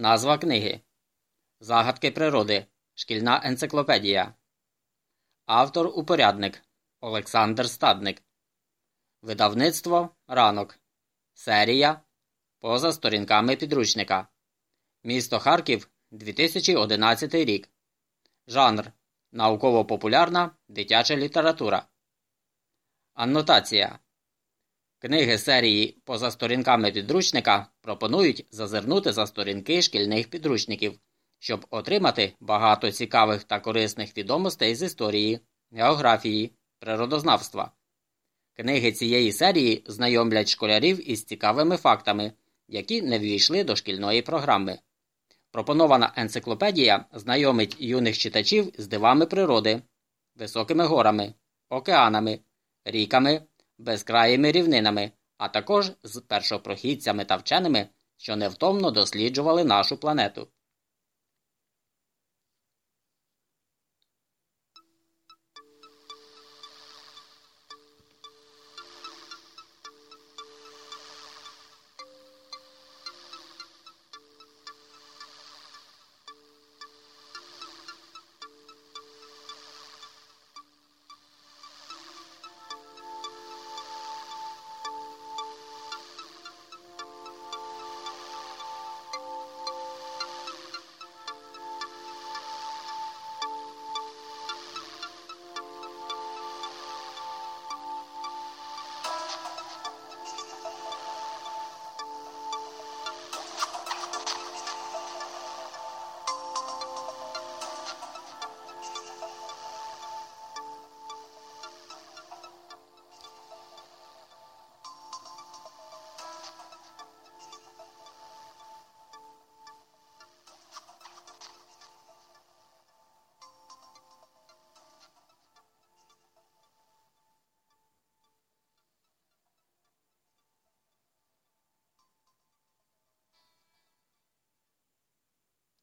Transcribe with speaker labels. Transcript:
Speaker 1: Назва книги Загадки природи. Шкільна енциклопедія. Автор упорядник Олександр Стадник. Видавництво Ранок. Серія Поза сторінками підручника. Місто Харків 2011 рік. Жанр Науково-популярна дитяча література. Аннотація. Книги серії Поза сторінками підручника пропонують зазирнути за сторінки шкільних підручників, щоб отримати багато цікавих та корисних відомостей з історії, географії, природознавства. Книги цієї серії знайомлять школярів із цікавими фактами, які не ввійшли до шкільної програми. Пропонована енциклопедія знайомить юних читачів з дивами природи, високими горами, океанами, ріками, безкраїми рівнинами, а також з першопрохідцями та вченими, що невтомно досліджували нашу планету.